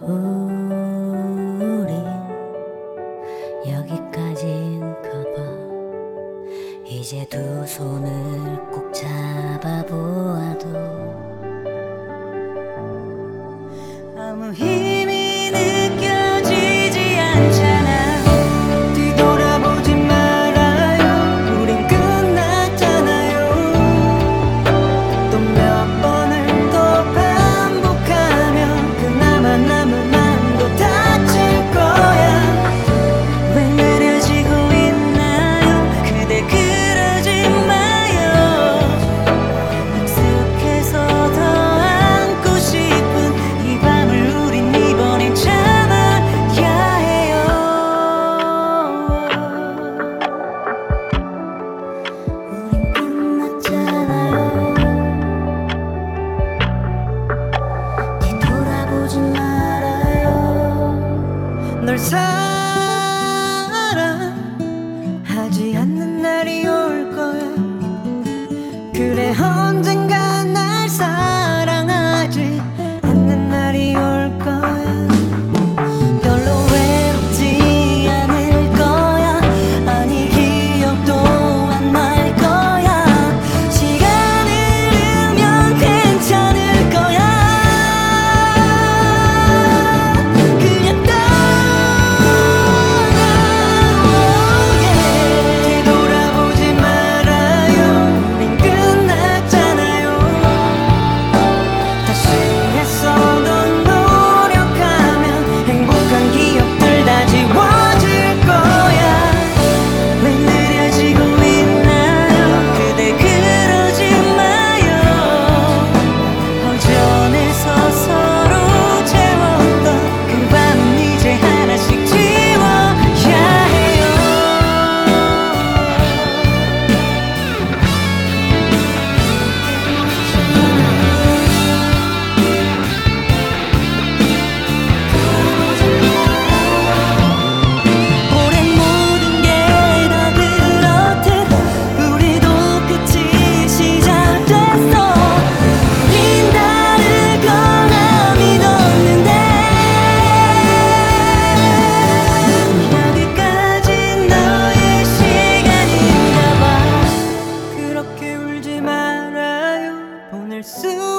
우린 여기까지인가봐. 이제 두 손을 꼭 잡아보아도 아무 힘 널 사랑하지 않는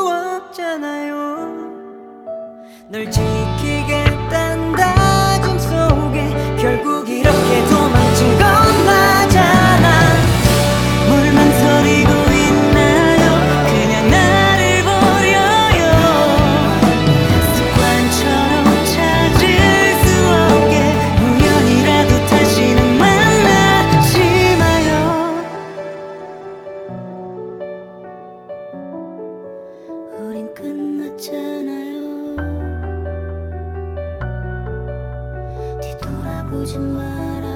없잖아요. 널 지키겠단 다짐 속에 결국 있잖아요. 뒤돌아보지 마라.